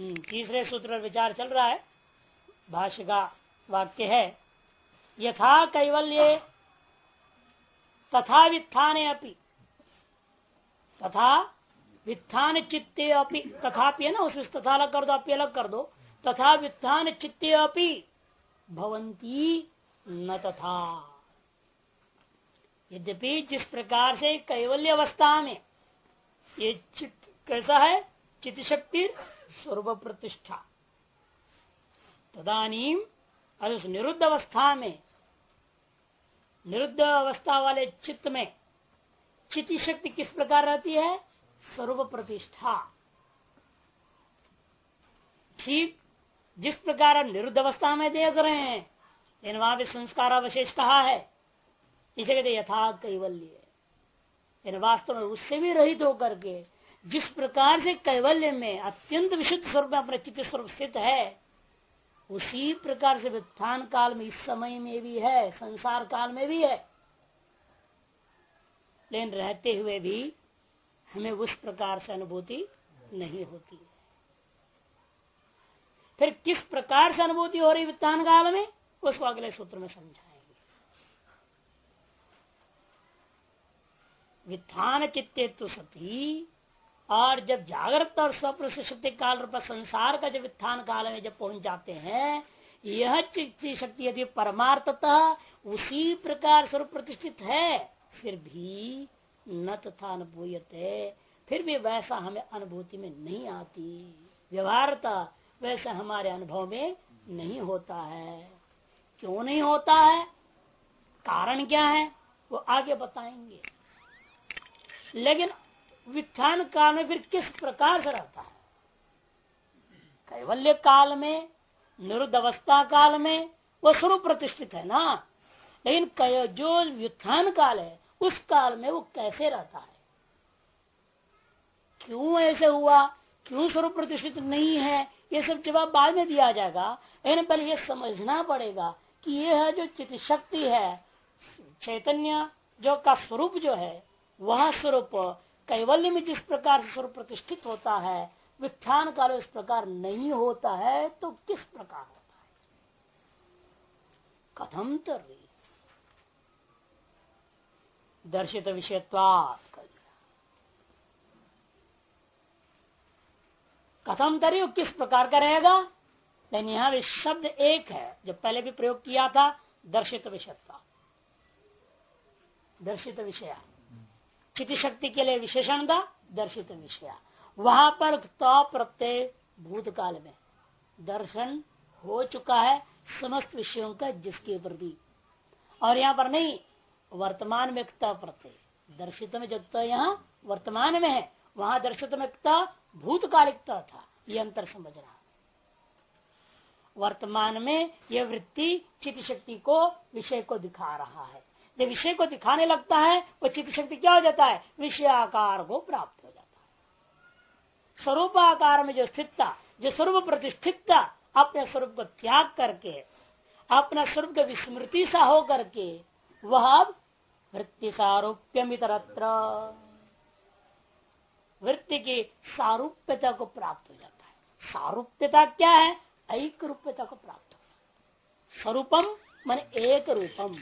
हम्म, तीसरे सूत्र पर विचार चल रहा है। भाष्य का वाक्य है यथा कैवल्य तथा वित्थाने अपि। तथा वित्थान चित्ते अपि। तथापि है ना उसमें तथा अलग कर दो अपी अलग कर दो। तथा वित्थान चित्ते अपि भवंती न तथा। यद्यपि जिस प्रकार से कैवल्य अवस्था में ये चित्त कैसा है चित्त शक्ति स्वरूप प्रतिष्ठा तदानीम और उस निरुद्ध अवस्था में, निरुद्ध अवस्था वाले चित्त में चिति शक्ति किस प्रकार रहती है? स्वरूप प्रतिष्ठा ठीक जिस प्रकार हम निरुद्ध अवस्था में देख रहे हैं, लेकिन वहाँ भी संस्कार अवशेष कहा है? इसे कहते यथार्थ कैवल्य वास्तव में उससे भी रहित होकर के जिस प्रकार से कैवल्य में अत्यंत विशुद्ध स्वरूप में अपने चित्त स्वरूप स्थित है, उसी प्रकार से वित्थान काल में, इस समय में भी है, संसार काल में भी है। लेकिन रहते हुए भी हमें उस प्रकार से अनुभूति नहीं होती है। फिर किस प्रकार से अनुभूति हो रही वित्तान काल में, उसको अगले सूत्र में समझाएँगे। वित्थान चित्ते तो सती और जब जागृत और स्वप्न शक्ति काल रूप संसार का जब उत्थान काल में जब पहुँच जाते हैं, यह शक्ति यदि परमार्थतः, उसी प्रकार स्वरूप प्रतिष्ठित है, फिर भी न तथा अनुभूयते, फिर भी वैसा हमें अनुभूति में नहीं आती। व्यवहारता, वैसा हमारे अनुभव में नहीं होता है। क्यों नहीं होता है? कारण क्या है? वो आगे बताएँगे। लेकिन वित्थान काल में फिर किस प्रकार से रहता है? कैवल्य काल में, निरुद्ध अवस्था काल में वो स्वरूप प्रतिष्ठित है ना? लेकिन जो व्युत्थान काल है, उस काल में वो कैसे रहता है? क्यों ऐसे हुआ? क्यों स्वरूप प्रतिष्ठित नहीं है? ये सब जवाब बाद में दिया जाएगा। लेकिन पहले ये समझना पड़ेगा कि यह जो चित शक्ति है, चैतन्य जो का स्वरूप जो है, वह स्वरूप कैवल्य में जिस प्रकार से स्वरूप प्रतिष्ठित होता है विख्यान काल इस प्रकार नहीं होता है तो किस प्रकार होता है? कथम तरी दर्शित विषयत्वात कथम तरी किस प्रकार का रहेगा? लेकिन यहाँ भी शब्द एक है, जो पहले भी प्रयोग किया था, दर्शित विषयत्वा दर्शित विषय। चिति शक्ति के लिए विशेषण था, दर्शित विषय। वहाँ पर तो प्रत्यय भूतकाल में। दर्शन हो चुका है समस्त विषयों का, जिसके प्रति। और यहाँ पर नहीं, वर्तमान में प्रत्यय। दर्शित में जब तो यहाँ, वर्तमान में है, वहाँ दर्शित में भूतकालिकता था। ये अंतर समझ रहा वर्तमान में यह वृत्ति चित शक्ति को, विषय को दिखा रहा है। जब विषय को दिखाने लगता है, वो चित्त शक्ति क्या हो जाता है? विषय आकार को प्राप्त हो जाता है। स्वरूप आकार में जो स्थितता जो स्वरूप प्रतिष्ठितता, अपने स्वरूप को त्याग करके, अपना स्वरूप की विस्मृति सा हो करके, वह अब वृत्ति सारूप्यम इतरत्र। वृत्ति की सारूप्यता को प्राप्त हो जाता है। सारूप्यता क्या है? एक रूप्यता को प्राप्त हो जाता स्वरूपम, मन एक रूपम।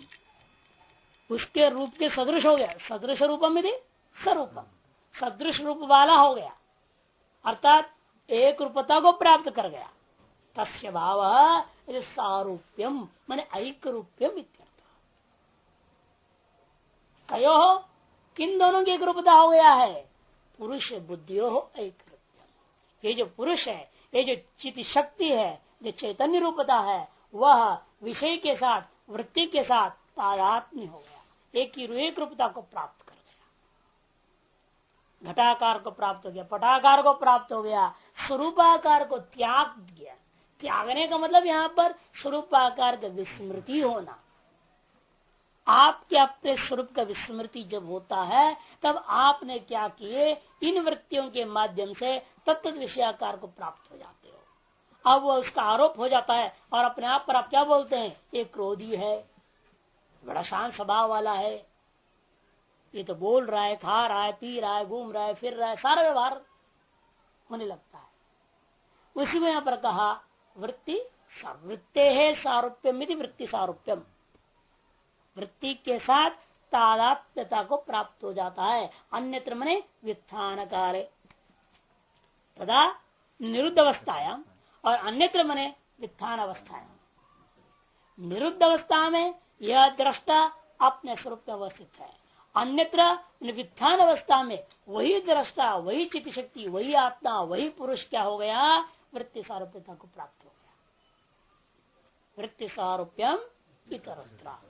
उसके रूप के सदृश हो गया। सदृश रूपम यदि स्वरूपम सदृश रूप वाला हो गया। अर्थात एक रूपता को प्राप्त कर गया। तस्य भाव सारूप्यम, मान ऐक रूप्यम कयो हो किन दोनों की एक रूपता हो गया है? पुरुष बुद्धियो हो एक रूप्यम ये जो पुरुष है, ये जो चित शक्ति है, जो चैतन्य रूपता है, वह विषय के साथ, वृत्ति के साथ तादात्म्य हो गया। एक ही एक रूपता को प्राप्त कर गया। घटाकार को प्राप्त हो गया, पटाकार को प्राप्त हो गया, स्वरूपाकार को त्याग दिया। त्यागने का मतलब यहाँ पर स्वरूपाकार का विस्मृति होना। आपके अपने स्वरूप का विस्मृति जब होता है, तब आपने क्या किए? इन वृत्तियों के माध्यम से तत्त विषयाकार को प्राप्त हो जाते हो। अब वो उसका आरोप हो जाता है और अपने आप पर आप क्या बोलते हैं? ये क्रोधी है। बड़ा शांत स्वभाव वाला है। ये तो बोल रहा है, खा रहा है, पी रहा है, घूम रहा है, फिर रहा है, सारा व्यवहार होने लगता है। उसी में यहाँ पर कहा, वृत्ति वृत्ते है, सारूप्यम वृत्ति सारूप्यम। वृत्ति के साथ तादात्म्यता को प्राप्त हो जाता है। अन्यत्र मने व्युत्थान कार्य तथा निरुद्ध अवस्थायाम और अन्यत्र मने व्युत्थान अवस्थायाम निरुद्ध अवस्था में यह दृष्टा अपने स्वरूप में अवस्थित है। अन्यत्र व्युत्थान अवस्था में वही दृष्टा, वही चित्त शक्ति वही आत्मा, वही पुरुष क्या हो गया? वृत्ति सारूप्यता को प्राप्त हो गया। वृत्ति सारूप्यम इतरत्रा।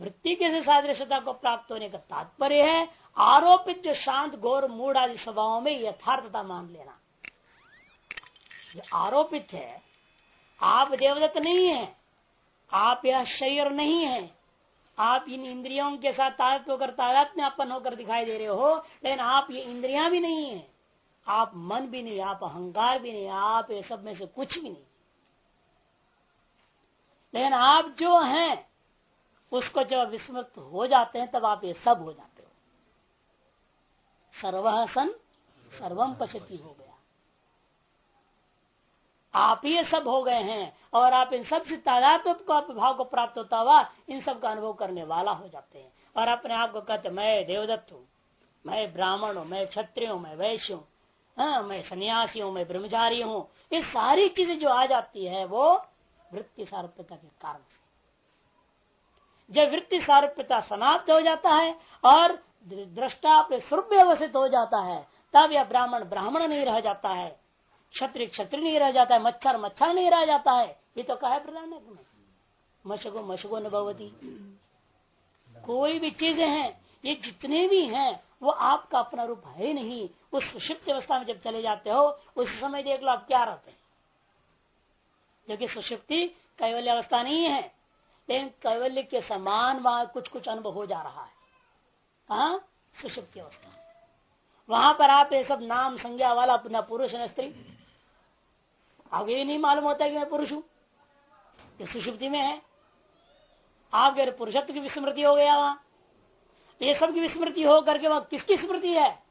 वृत्ति के सादृश्यता को प्राप्त होने का तात्पर्य है, आरोपित जो शांत गौर मूड आदि स्वभावों में यथार्थता मान लेना। जो आरोपित है। आप देवदत्त नहीं है। आप यह शरीर नहीं है। आप इन इंद्रियों के साथ तारत्व होकर तादात्म्य अपन होकर दिखाई दे रहे हो, लेकिन आप ये इंद्रियाँ भी नहीं है। आप मन भी नहीं, आप अहंकार भी नहीं, आप ये सब में से कुछ भी नहीं। लेकिन आप जो हैं, उसको जब विस्मृत हो जाते हैं, तब आप ये सब हो जाते हो। सर्व सन सर्वम पशति हो गया आप ये सब हो गए हैं और आप इन सबसे तादात्म को भाव को प्राप्त होता हुआ इन सब का अनुभव करने वाला हो जाते हैं। और अपने आप को कहते मैं देवदत्त हूँ मैं ब्राह्मण हूँ मैं क्षत्रिय हूँ मैं वैश्य हूँ हाँ, मैं सन्यासी हूँ मैं ब्रह्मचारी हूँ। ये सारी चीज़ें जो आ जाती है वो वृत्ति सारूप्यता के कारण से। जब वृत्ति सारूप्यता समाप्त हो जाता है और दृष्टा अपने स्वरूप हो जाता है तब यह ब्राह्मण ब्राह्मण नहीं रह जाता है। क्षत्रिय क्षत्रिय नहीं रह जाता है, मच्छर मच्छर नहीं रह जाता है। ये तो कहा है प्रधान में मशगो मशगो न कोई भी चीज़ें हैं, ये जितने भी हैं, वो आपका अपना रूप है नहीं। उस सुषिप्त अवस्था में जब चले जाते हो, उस समय देख लो आप क्या रहते हैं। क्योंकि सुषिप्ति कैवल्य अवस्था नहीं है, लेकिन कैवल्य के समान वहाँ कुछ कुछ अनुभव हो जा रहा है। कहा? सुषुप्ति अवस्था वहाँ पर आप ये सब नाम संज्ञा वाला अपना पुरुष न स्त्री आगे ये नहीं मालूम होता है कि मैं पुरुष हूँ। सुषुप्ति में है। आपके पुरुषत्व की विस्मृति हो गया वहाँ। ये सब की विस्मृति हो करके वहाँ किसकी स्मृति है?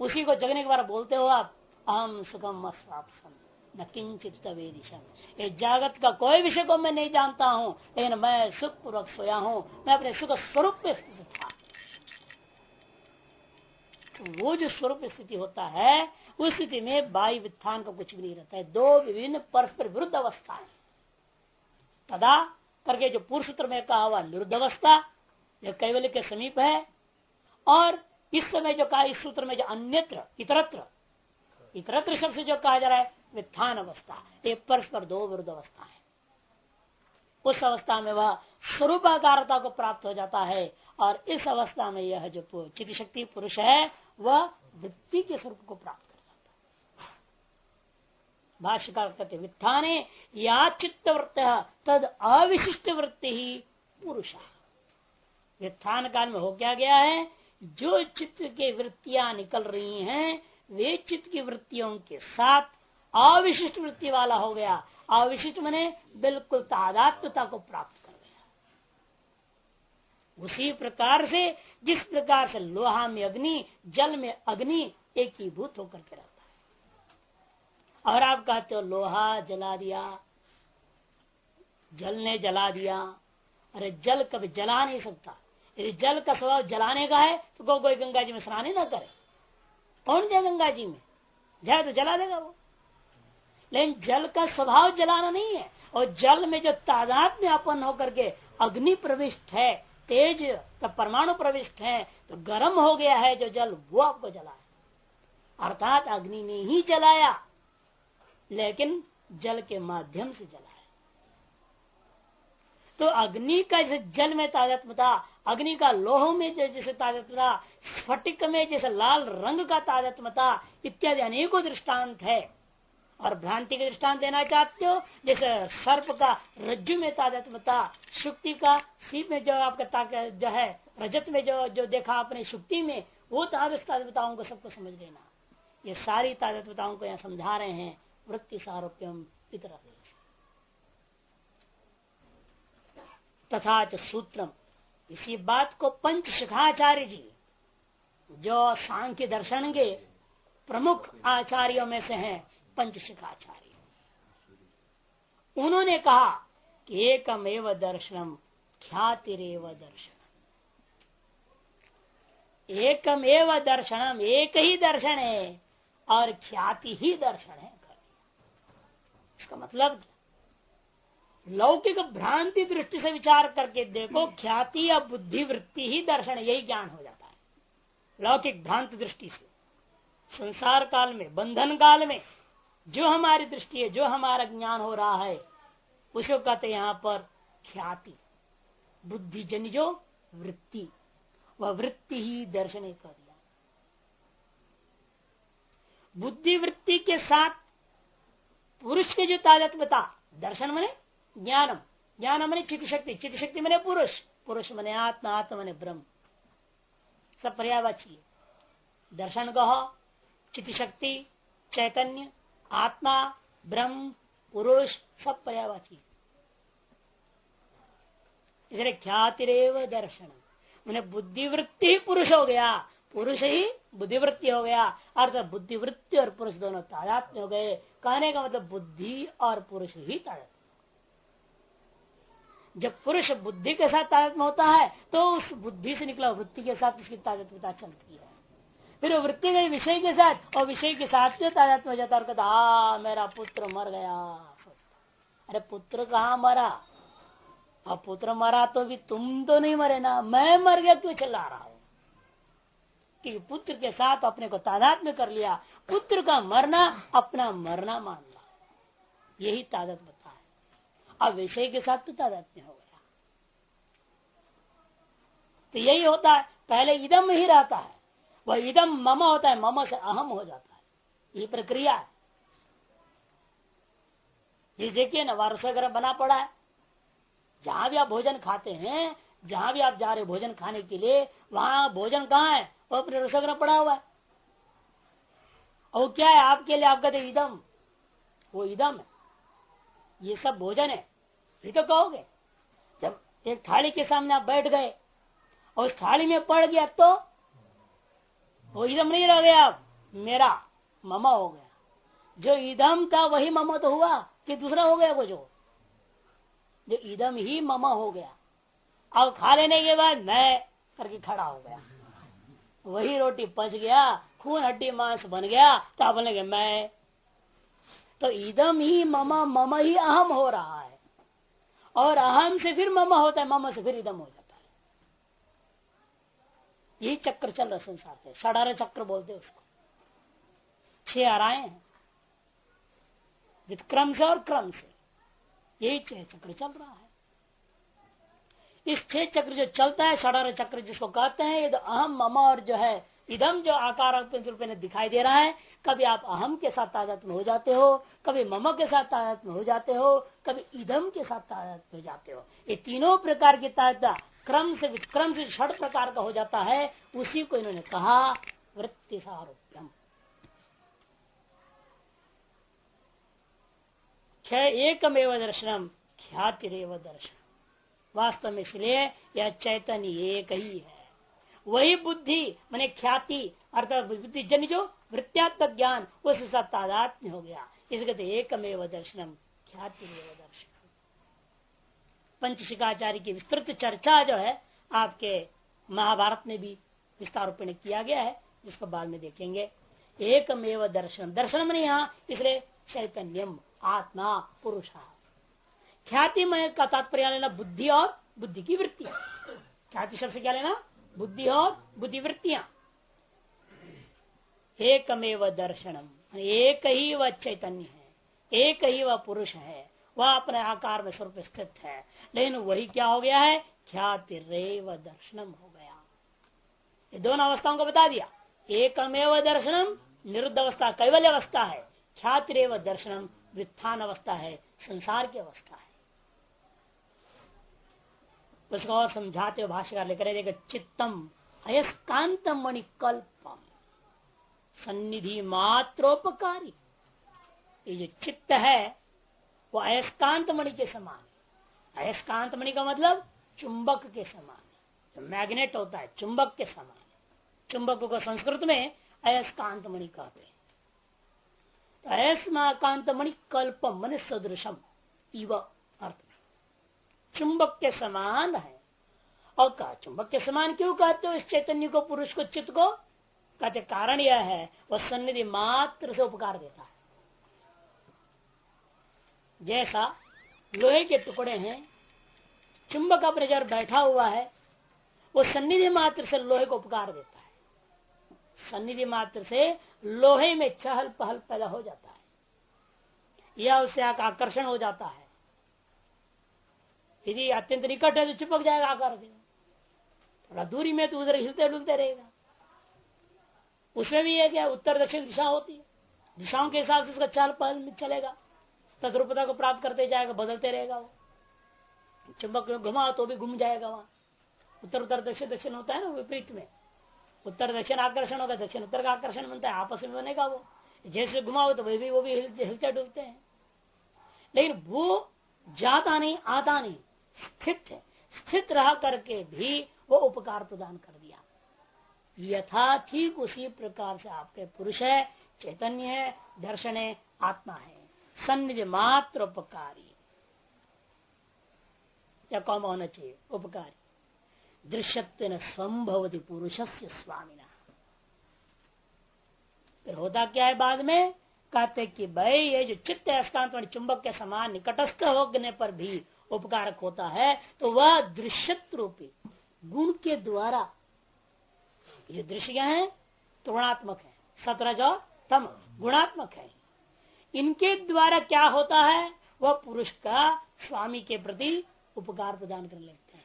उसी को जगने के बारे बोलते हो आप। अहम सुखम न किंचित ये जागत का कोई विषय को मैं नहीं जानता हूँ, लेकिन मैं सुख पूर्वक सोया हूँ। मैं अपने सुख स्वरूप में स्थित था। तो वो जो स्वरूप स्थिति होता है, उस स्थिति में बाई वित्थान का कुछ भी नहीं रहता है। दो विभिन्न परस्पर विरुद्ध अवस्था है। तदा करके जो पुरुष सूत्र में कहा हुआ निरुद्ध अवस्था जो कैवल्य के समीप है। और इस समय जो कहा, इस सूत्र में जो अन्यत्र, इतरत्र इतरत्र शब्द से जो कहा जा रहा है, वित्थान अवस्था ये परस्पर दो विरुद्ध अवस्था है। उस अवस्था में वह स्वरूपाकारता को प्राप्त हो जाता है। और इस अवस्था में यह जो चित शक्ति पुरुष है वह वृत्ति के स्वरूप को प्राप्त कर जाता है। भाष्यकार कहते वित्थाने या चित्त वृत्त तद अविशिष्ट वृत्ति ही पुरुष। वित्थान काल में हो क्या गया है? जो चित्त के वृत्तियाँ निकल रही हैं, वे चित्त की वृत्तियों के साथ अविशिष्ट वृत्ति वाला हो गया। अविशिष्ट मने बिल्कुल तादात्मता को प्राप्त कर उसी प्रकार से, जिस प्रकार से लोहा में अग्नि, जल में अग्नि एक ही भूत होकर के रहता है। और आप कहते हो, लोहा जला दिया, जल ने जला दिया। अरे जल कभी जला नहीं सकता। यदि जल का स्वभाव जलाने का है तो को कोई गंगा जी में स्नान ही ना करे। कौन जाए गंगा जी में? जाए तो जला देगा वो। लेकिन जल का स्वभाव जलाना नहीं है। और जल में जो तादाद में अपन होकर के अग्नि प्रविष्ट है तेज का परमाणु प्रविष्ट है तो गर्म हो गया है जो जल, वो आपको जलाए अर्थात अग्नि ने ही जलाया, लेकिन जल के माध्यम से जलाया। तो अग्नि का जैसे जल में ताजत्मता अग्नि का लोह में जैसे ताजत्मता स्फटिक में जैसे लाल रंग का ताजत्मता इत्यादि अनेकों दृष्टांत है। और भ्रांति के दृष्टांत देना चाहते हो? जैसे सर्प का रज्जु में तादत्मता शुक्ति का सीप में जो आपका जो है, रजत में जो जो देखा आपने शुक्ति में, वो तादताओं को सबको समझ लेना। ये सारी तादत्मताओं को यहाँ समझा रहे हैं, वृत्ति सारोप्यम इतर तथा सूत्रम। इसी बात को पंच शिखाचार्य जी, जो सांख्य दर्शन के प्रमुख आचार्यों में से हैं पंचशिखाचार्य। उन्होंने कहा कि एकमेव दर्शनम ख्यातिरेव दर्शन एकमेव दर्शनम एक ही दर्शन है और ख्याति ही दर्शन है। इसका मतलब लौकिक भ्रांति दृष्टि से विचार करके देखो, ख्याति या बुद्धि वृत्ति ही दर्शन, यही ज्ञान हो जाता है। लौकिक भ्रांति दृष्टि से। संसार काल में, बंधन काल में जो हमारी दृष्टि है, जो हमारा ज्ञान हो रहा है उसको कहते यहाँ पर ख्याति बुद्धिजन्य जो वृत्ति। वह वृत्ति ही दर्शन कर दिया। बुद्धि वृत्ति के साथ पुरुष के जो ताजत्मता दर्शन मने ज्ञानम। ज्ञान मने चित शक्ति चित शक्ति मने पुरुष। पुरुष मने आत्मा आत्मा मने ब्रह्म। सब पर्यावाची दर्शन कहो चित शक्ति चैतन्य आत्मा ब्रह्म पुरुष सब पर्यावाची इसलिए ख्यातिरेव दर्शन। मैंने बुद्धिवृत्ति पुरुष हो गया, पुरुष ही बुद्धिवृत्ति हो गया। अर्थात बुद्धिवृत्ति और पुरुष दोनों तादात्म्य हो गए। कहने का मतलब बुद्धि और पुरुष ही तादात्म्य। जब पुरुष बुद्धि के साथ तादात्म्य होता है तो उस बुद्धि से निकला वृत्ति के साथ उसकी तादात्म्यता चलती है। फिर वृत्ति गई विषय के साथ, और विषय के साथ जो तादात्म्य हो जाता है? कहता आ मेरा पुत्र मर गया। अरे, पुत्र कहाँ मरा? अब पुत्र मरा तो भी तुम तो नहीं मरे ना, मैं मर गया, क्यों चला रहा हूँ? कि पुत्र के साथ अपने को तादाद में कर लिया, पुत्र का मरना, अपना मरना मानना यही तादाद बता है। अब विषय के साथ तो तादाद में हो गया। तो यही होता है, पहले इदम ही रहता है। वह इदम मम होता है, मम से अहम हो जाता है। ये प्रक्रिया ये देखिए ना वारसागर बना पड़ा है। जहाँ भी आप भोजन खाते हैं, जहाँ भी आप जा रहे भोजन खाने के लिए, वहाँ भोजन कहाँ है? वो अपने रसोग्रह पड़ा हुआ है। और क्या है? आपके लिए आप कहते इदम। वो इदम है। ये सब भोजन है। ये तो कहोगे, जब एक थाली के सामने आप बैठ गए, और उस थाली में पड़ गया तो वो इदम नहीं रह गया। मेरा ममा हो गया। जो इदम था, वही ममा तो हुआ। कि दूसरा हो गया वो जो? जो इदम ही ममा हो गया। अब खा लेने के बाद मैं करके खड़ा हो गया। वही रोटी पच गया, खून हड्डी मांस बन गया। तो आप बोलेंगे, मैं? तो इदम ही ममा, मम ही अहम हो रहा है। और अहम से फिर ममा होता है, मम से फिर इदम हो जाता है। यही चक्र चल रहा संसार से सड़ारे चक्र बोलते उसको। छह आराए हैं। विक्रम से और क्रम से यही छह चक्र चल रहा है। इस छह चक्र जो चलता है षडार चक्र जिसको कहते हैं, ये तो अहम, मम और जो है, इदम जो आकार रूप में दिखाई दे रहा है, कभी आप अहम के साथ तादात हो जाते हो, कभी मम के साथ तादात हो जाते हो, कभी इदम के साथ तादात में हो जाते हो। ये तीनों प्रकार की तादा क्रम से विक्रम से छठ प्रकार का हो जाता है, उसी को इन्होंने कहा वृत्ति सारूप्यम एकमेव दर्शनम, ख्यातिरेव दर्शन वास्तव में इसलिए यह चैतन्य एक ही है। वही बुद्धि, मैंने ख्याति, अर्थात बुद्धि जन जो वृत्त्यात्मक ज्ञान उस तादात्म्य हो गया। इसके एकमेव दर्शनम ख्याति दर्शन पंचशिकाचार्य की विस्तृत चर्चा जो है, आपके महाभारत में भी विस्तार रूप में किया गया है, जिसको बाद में देखेंगे। एकमेव दर्शन। दर्शन में यहाँ, इसलिए चैतन्यम, आत्मा, पुरुष। ख्याति में का तात्पर्य लेना बुद्धि और बुद्धि की वृत्ति। ख्याति शब्द क्या लेना? बुद्धि और बुद्धि वृत्तियाँ। एकमेव दर्शनम। एक ही वह चैतन्य है, एक ही वह पुरुष है। वह अपने आकार में स्वरूप स्थित है। लेकिन वही क्या हो गया है? ख्याति रेव दर्शनम हो गया। ये दोनों अवस्थाओं को बता दिया। एकमेव दर्शनम निरुद्ध अवस्था कैवल्य अवस्था है। ख्याति रेव दर्शनम वित्थान अवस्था है। संसार की अवस्था है। उसको और समझाते हुए भाष्यकार लेकर चित्तम अयस्कांत मणिकल्पम सन्निधि मात्रोपकारी। ये जो चित्त है वो अयस्कांत मणि के समान। अयस्कांत मणि का मतलब चुंबक के समान। जो मैग्नेट होता है, चुंबक के समान। चुंबक को संस्कृत में अयस्कांत मणि कहते हैं। तो ऐसा कांत मणि कल्प मन सदृशम, इव अर्थ चुंबक के समान है। और कहा, चुंबक के समान क्यों कहते हो इस चैतन्य को, पुरुष को, चित्त को? कहते, कारण यह है, वह सन्निधि मात्र से उपकार देता है। जैसा लोहे के टुकड़े हैं, चुंबक अपने जर बैठा हुआ है, वो सन्निधि मात्र से लोहे को उपकार देता है। सन्निधि मात्र से लोहे में चहल पहल पैदा हो जाता है। या उससे आकर्षण हो जाता है। यदि अत्यंत निकट है तो चिपक जाएगा आकार थोड़ा दूरी में तो उधर हिलते डुलते रहेगा। उसमें भी है क्या उत्तर दक्षिण दिशा होती है। दिशाओं के हिसाब से उसका चाल पहल चलेगा। तद्रुपता को प्राप्त करते जाएगा, बदलते रहेगा वो। चुंबक घुमा तो भी घूम जाएगा वहाँ। उत्तर उत्तर, दक्षिण दक्षिण होता है ना विपरीत में। उत्तर, दक्षिण आकर्षण होगा, दक्षिण, उत्तर का आकर्षण बनता है, आपस में बनेगा वो। जैसे घुमाओ तो वही भी वो भी हिलते डुलते हैं। लेकिन वो जाता नहीं, आता नहीं। स्थित है। स्थित रह करके भी वो उपकार प्रदान कर दिया। यथा ठीक उसी प्रकार से आपके पुरुष है, चैतन्य है, दर्शन है, आत्मा है। सन्निधि मात्र उपकारी। या कौन होना चाहिए? उपकारी। दृश्यत्व संभवती पुरुष से स्वामी फिर होता क्या है बाद में? कहते कि भाई, ये जो चित्त अस्कांत चुंबक के समान निकटस्थ होने पर भी उपकारक होता है तो वह दृश्यत्व रूपी गुण के द्वारा। ये दृश्य है? त्रुणात्मक है। सतरज और तम, गुणात्मक है। इनके द्वारा क्या होता है? वह पुरुष का स्वामी के प्रति उपकार प्रदान कर लेते हैं।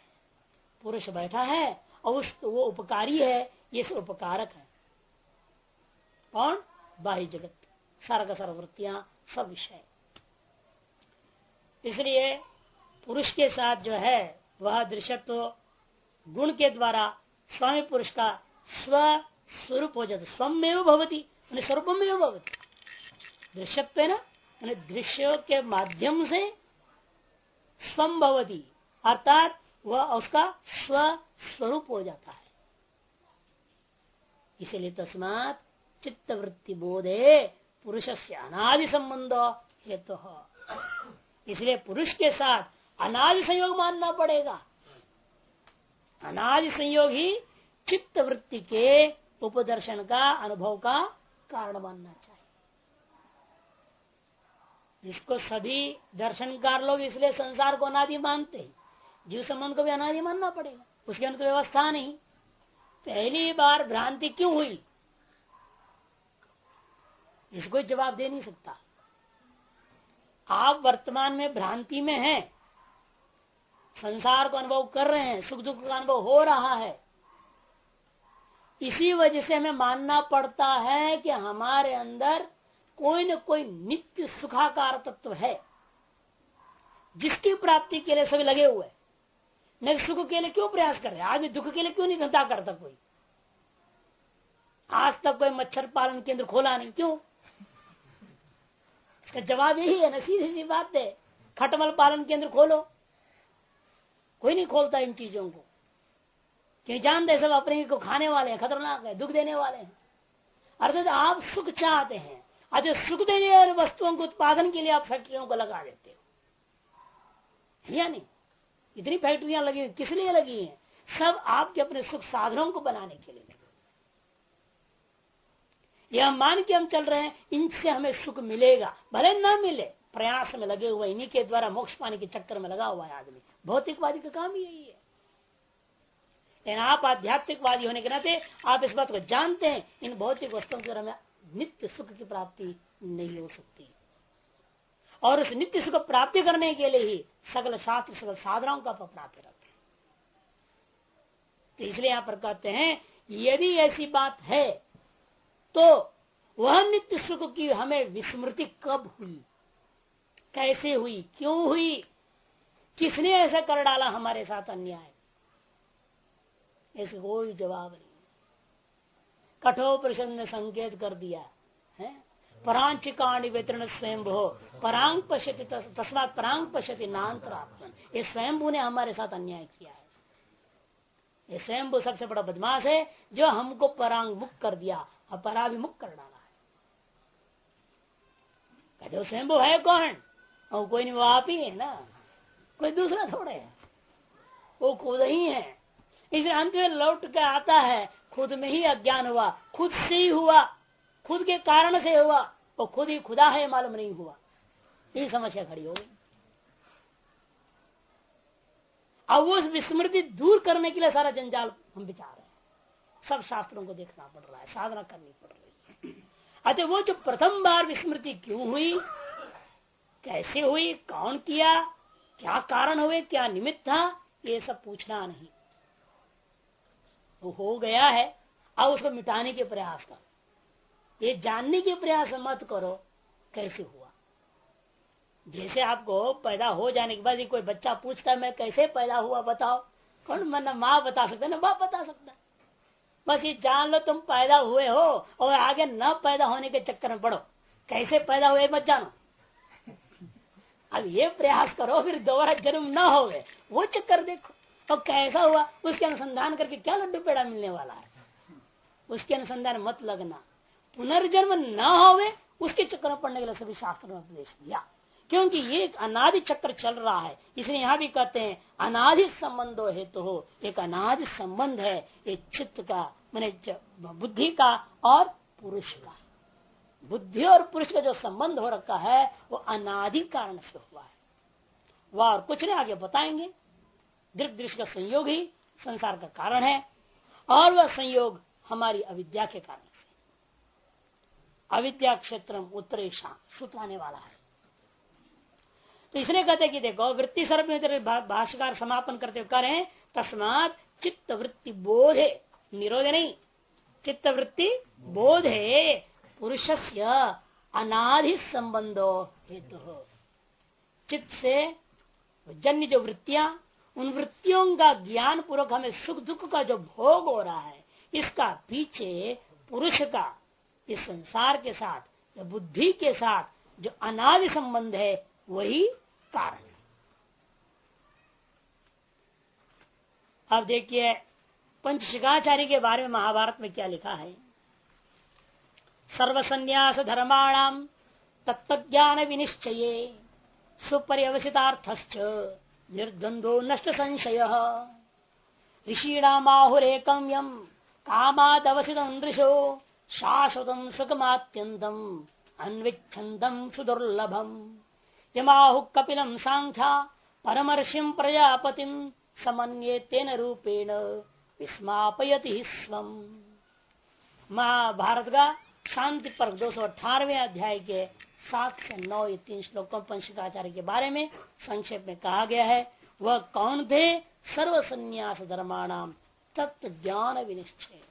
पुरुष बैठा है और उस वो उपकारी है, ये उपकारक है। कौन? बाह्य जगत। सारा सर्ववृत्तियाँ, सब विषय। इसलिए पुरुष के साथ जो है, वह दृश्यत्व गुण के द्वारा स्वामी पुरुष का स्व स्वरूप हो जाता स्वमेव भवती स्वरूप में भवती। दृश्यत्व ना दृश्य के माध्यम से स्वम भवती अर्थात वह उसका स्व स्वरूप हो जाता है। इसलिए तस्मात चित्त वृत्ति बोधे पुरुष से अनादि संबंध हेतु। तो इसलिए पुरुष के साथ अनादि संयोग मानना पड़ेगा। अनादि संयोग ही चित्त वृत्ति के उपदर्शन का, अनुभव का कारण मानना चाहिए। जिसको सभी दर्शनकार लोग इसलिए संसार को अनादि मानते हैं। जीव संबंध को भी अनादि मानना पड़ेगा। उसके अंदर व्यवस्था नहीं। पहली बार भ्रांति क्यों हुई? इसको जवाब दे नहीं सकता। आप वर्तमान में भ्रांति में हैं। संसार को अनुभव कर रहे हैं। सुख दुख का अनुभव हो रहा है। इसी वजह से हमें मानना पड़ता है कि हमारे अंदर कोई न कोई नित्य सुखाकार तत्व है। जिसकी प्राप्ति के लिए सभी लगे हुए नहीं सुख के लिए क्यों प्रयास कर रहे हैं? आदमी दुख के लिए क्यों नहीं धंधा करता कोई? आज तक कोई मच्छर पालन केंद्र खोला नहीं, क्यों? इसका जवाब यही है ना सीधी सी बात है। खटमल पालन केंद्र खोलो। कोई नहीं खोलता इन चीज़ों को। क्यों जानते सब अपने को खाने वाले हैं, खतरनाक है, दुख देने वाले हैं। अर्थात आप सुख चाहते हैं। अच्छा सुख देने वस्तुओं के उत्पादन के लिए आप फैक्ट्रियों को लगा देते हो। या नहीं? इतनी फैक्ट्रियाँ लगी किस लिए लगी हैं? सब आपके अपने सुख साधनों को बनाने के लिए यह मान के हम चल रहे हैं, इनसे हमें सुख मिलेगा, भले न मिले, प्रयास में लगे हुए, इन्हीं के द्वारा मोक्ष पाने के चक्कर में लगा हुआ है आदमी। भौतिकवादी का काम यही है। लेकिन आप आध्यात्मिकवादी होने के नाते आप इस बात को जानते हैं, इन भौतिक वस्तुओं से हमें नित्य सुख की प्राप्ति नहीं हो सकती। और उस नित्य सुख प्राप्ति करने के लिए ही सकल शास्त्र सकल साधनाओं का प्राप्त रहते तो इसलिए यहाँ पर कहते हैं यदि ऐसी बात है तो वह नित्य सुख की हमें विस्मृति कब हुई? कैसे हुई? क्यों हुई? किसने ऐसा कर डाला हमारे साथ अन्याय? ऐसे कोई जवाब नहीं। कठोर परिषद ने संकेत कर दिया, है? परांचिकाणी वेतरण स्वयं भो परांग पश्यति तस्मात परांग पश्यति नान्तरात्मन। ये स्वयंभू ने हमारे साथ अन्याय किया है। ये स्वयंभू सबसे बड़ा बदमाश है, जो हमको परांग मुक्त कर दिया, और पराभिमुख कर डाला है। जो स्वयं है कौन? और कोई नहीं, वो आप ही है ना? कोई दूसरा थोड़े है? वो खुद ही है। इसलिए अंत में लौट के आता है। खुद में ही अज्ञान हुआ। खुद से ही हुआ। खुद के कारण से हुआ। वो खुद ही खुदा है, मालूम नहीं हुआ। ये समस्या खड़ी हो गई। अब वो विस्मृति दूर करने के लिए सारा जंजाल हम विचार रहे हैं। सब शास्त्रों को देखना पड़ रहा है। साधना करनी पड़ रही है। अतः वो जो प्रथम बार विस्मृति क्यों हुई? कैसे हुई? कौन किया? क्या कारण हुए? क्या निमित्त था? ये सब पूछना नहीं। वो हो गया है अब उसको मिटाने के प्रयास करो। ये जानने के प्रयास मत करो कैसे हुआ। जैसे आपको पैदा हो जाने के बाद कोई बच्चा पूछता है, मैं कैसे पैदा हुआ, बताओ। कौन मन माँ बता सकता ना, बाप बता सकता बस ये जान लो, तुम पैदा हुए हो और आगे न पैदा होने के चक्कर में पड़ो। कैसे पैदा हुए मत जानो। अब ये प्रयास करो, फिर दोबारा जन्म न हो वो चक्कर देखो। और कैसा हुआ? उसके अनुसंधान करके क्या लड्डू पेड़ा मिलने वाला है? उसके अनुसंधान मत लगना। पुनर्जन्म न होवे, उसके चक्कर में पड़ने के लिए सभी शास्त्र ने उपदेश दिया। क्योंकि ये एक अनादि चक्र चल रहा है। इसलिए यहाँ भी कहते हैं, अनादि संबंधो हेतु तो एक अनादि संबंध है, एक चित्त का, मैंने बुद्धि का और पुरुष का। बुद्धि और पुरुष का जो संबंध हो रखा है, वो अनादि कारण से हुआ है। वह और कुछ नहीं, आगे बताएँगे। दृक दृश्य का संयोग ही संसार का कारण है, और वह संयोग हमारी अविद्या के कारण से। अविद्या क्षेत्र उत्तरेशा सुतवाने वाला है। तो इसलिए कहते कि देखो, वृत्ति सर्व में भाष्यकार समापन करते हुए करें तस्मात चित्त वृत्ति बोधे निरोध नहीं। चित्त वृत्ति बोधे पुरुष से अनाधि संबंधो हेतु। चित्त से जन्य जो वृत्तियाँ उन वृत्तियों का ज्ञान पूर्वक हमें सुख दुख का जो भोग हो रहा है, इसका पीछे पुरुष का, इस संसार के साथ बुद्धि के साथ जो अनादि संबंध है, वही कारण है। अब देखिए पंचशिकाचार्य के बारे में महाभारत में क्या लिखा है? सर्वसन्यास धर्माणाम तत्व ज्ञान विनिश्चय, सुपर्यवसितार्थश्च। निर्द्वंदो नष्ट संशय ऋषीणामाहुरेकम यम कामादवसित नृशो शाश्वतम सुखमात्यंतम अन्विच्छन्दम सुदुर्लभम। यमाहु कपिलम सांख्या परमर्षिम प्रजापतिम समन्ये तेन रूपेण विस्मापयति स्वम। महाभारत का शांति पर दो अध्याय के सात से नौ ये तीन श्लोकों पंचकाचार्य के बारे में संक्षेप में कहा गया है। वह कौन थे? सर्व संन्यास धर्माणाम, तत्व ज्ञान विनिश्चय।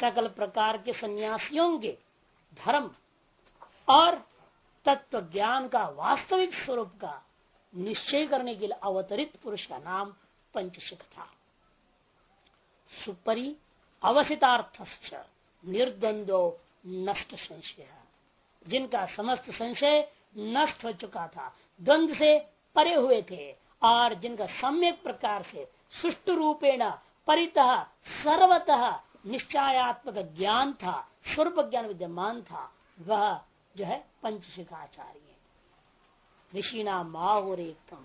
सकल प्रकार के सन्यासियों के धर्म और तत्व ज्ञान का वास्तविक स्वरूप का निश्चय करने के लिए अवतरित पुरुष का नाम पंचशिख था। सुपरि अवसितार्थ निर्द्वंदो नष्ट संशय। जिनका समस्त संशय नष्ट हो चुका था, द्वंद से परे हुए थे, और जिनका सम्यक प्रकार से सुष्ट रूपेण परितः सर्वतः निश्चयात्मक ज्ञान था, स्वरूप ज्ञान विद्यमान था, वह जो है पंचशिखाचार्य ऋषि नाम माहुर एकदम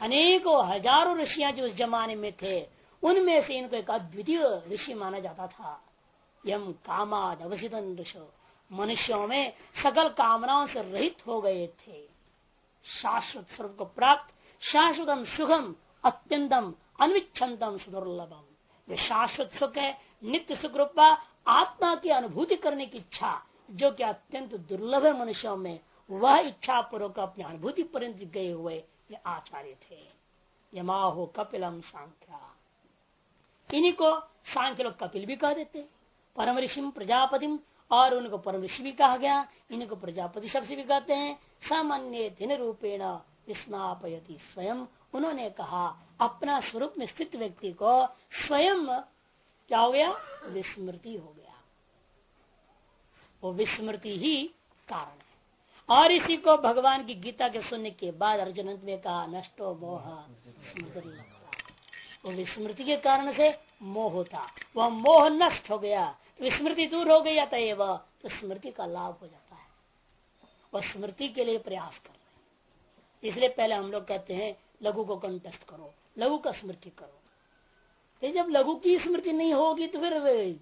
अनेकों हज़ारों ऋषिया जो उस जमाने में थे, उनमें से इनको एक अद्वितीय ऋषि माना जाता था। यम कामाद अवसित ऋषो। मनुष्यों में सकल कामनाओं से रहित हो गए थे। शाश्वत स्वरूप को प्राप्त, शाश्वतम सुखम, अत्यंतम अनविच्छतम सुदुर्लभम। जो शाश्वत सुख है, नित्य सुख रूपा आत्मा की अनुभूति करने की इच्छा, जो कि अत्यंत दुर्लभ है मनुष्यों में, वह इच्छा पूर्वक अपनी अनुभूति पर्यंत गए हुए ये आचार्य थे। यमाहो कपिलम सांख्या। इन्हीं को सांख्य लोग कपिल भी कह देते परम ऋषि प्रजापति और उनको परम ऋषि भी कहा गया, इनको प्रजापति शब्द भी कहते हैं, सामान्य दिन रूपेण स्नापयति स्वयं। उन्होंने कहा, अपना स्वरूप में स्थित व्यक्ति को स्वयं क्या हो गया? विस्मृति हो गया। वो विस्मृति ही कारण है। और इसी को भगवान की गीता के सुनने के बाद अर्जुन ने कहा, नष्टो मोह स्मृति। वो विस्मृति के कारण से मोह होता। वह मोह नष्ट हो गया। विस्मृति दूर हो गई जाता है वह तो स्मृति का लाभ हो जाता है। और स्मृति के लिए प्रयास कर रहे इसलिए पहले हम लोग कहते हैं, लघु को कंटेस्ट करो, लघु का स्मृति करो। तो जब लघु की स्मृति नहीं होगी तो फिर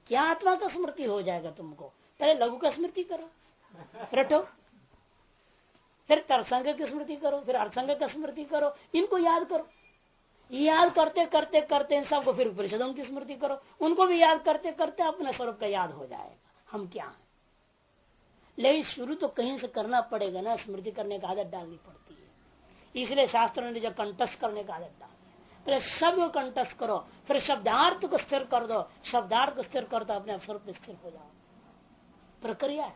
क्या आत्मा का स्मृति हो जाएगा तुमको? पहले लघु का स्मृति करो, रटो। फिर तरसंग की स्मृति करो, फिर अर्संग का स्मृति करो, इनको याद करो। याद करते करते करते इन सबको फिर परिषदों की स्मृति करो। उनको भी याद करते करते अपने स्वरूप का याद हो जाएगा। हम क्या है? लेकिन शुरू तो कहीं से करना पड़ेगा ना, स्मृति करने का आदत डालनी पड़ती है। इसलिए शास्त्रों ने जो कंटस्ट करने का आदत डाल पहले शब्द को कंटस्ट करो, फिर शब्दार्थ को स्थिर कर दो, शब्दार्थ को स्थिर कर दो, अपने स्वरूप में स्थिर हो जाओ। प्रक्रिया है।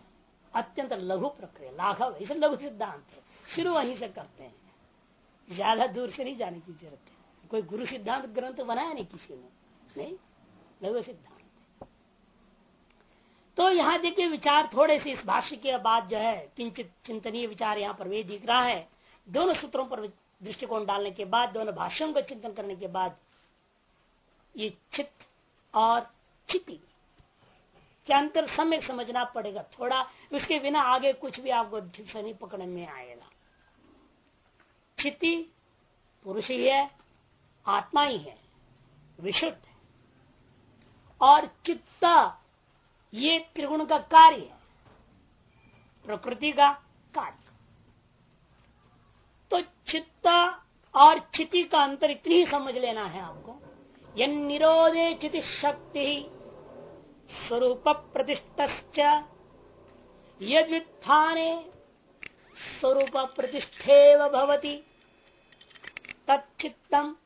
अत्यंत लघु प्रक्रिया, लाघव, इसे लघु सिद्धांत शुरू वहीं से करते हैं। ज़्यादा दूर से नहीं जाने की ज़रूरत है। कोई गुरु सिद्धांत ग्रंथ बनाया नहीं किसी ने, नहीं? लघु सिद्धांत। तो यहाँ देखिए विचार थोड़े से इस भाष्य के बाद जो है, किंचित चिंतनीय विचार यहाँ पर वे दिख रहा है। दोनों सूत्रों पर दृष्टिकोण डालने के बाद, दोनों भाष्यों का चिंतन करने के बाद ये चित्त और चिति के अंतर समय समझना पड़ेगा थोड़ा, उसके बिना आगे कुछ भी आपको ठीक से नहीं पकड़ने में आएगा। चिति पुरुष ही है आत्मा ही है विशुद्ध है। और चित्ता ये त्रिगुण का कार्य है, प्रकृति का कार्य। तो चित्ता और चिति का अंतर इतनी ही समझ लेना है आपको, यन निरोधे चिति शक्ति स्वरूप प्रतिष्ठ यद्वित्थाने स्वरूप प्रतिष्ठेव भवती तत्चित्तम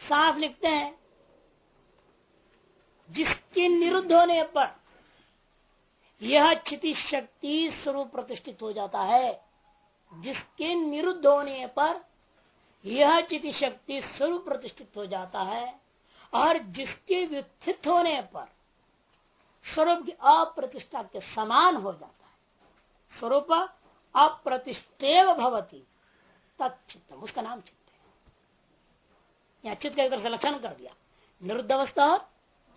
साफ़ लिखते हैं। जिसके निरुद्ध होने पर यह चिति शक्ति स्वरूप प्रतिष्ठित हो जाता है। जिसके निरुद्ध होने पर यह चिति शक्ति स्वरूप प्रतिष्ठित हो जाता है और जिसके व्युत्थित होने पर स्वरूप की अप्रतिष्ठा के समान हो जाता है। स्वरूप अप्रतिष्ठेव भवती तत्चित्त उसका नाम चित्त यहाँ चित्त का एक लक्षण कर दिया। निरुद्ध अवस्था